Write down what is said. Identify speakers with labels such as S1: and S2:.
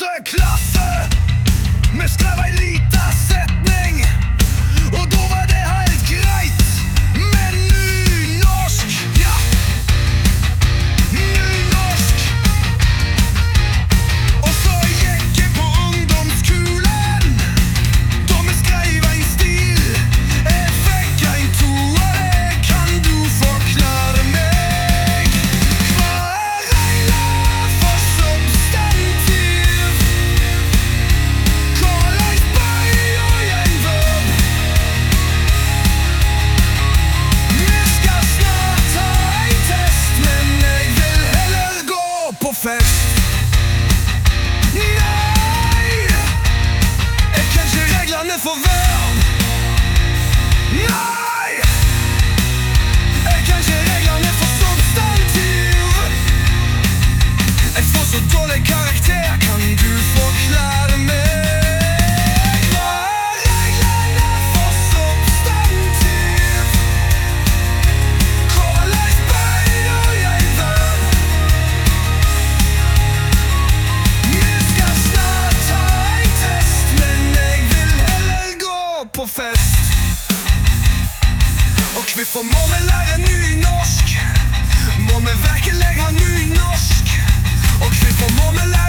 S1: Klasse! opp på fest. Og hvorfor må vi lære nynorsk? Må vi virkelig ha nynorsk? Og hvorfor må vi lære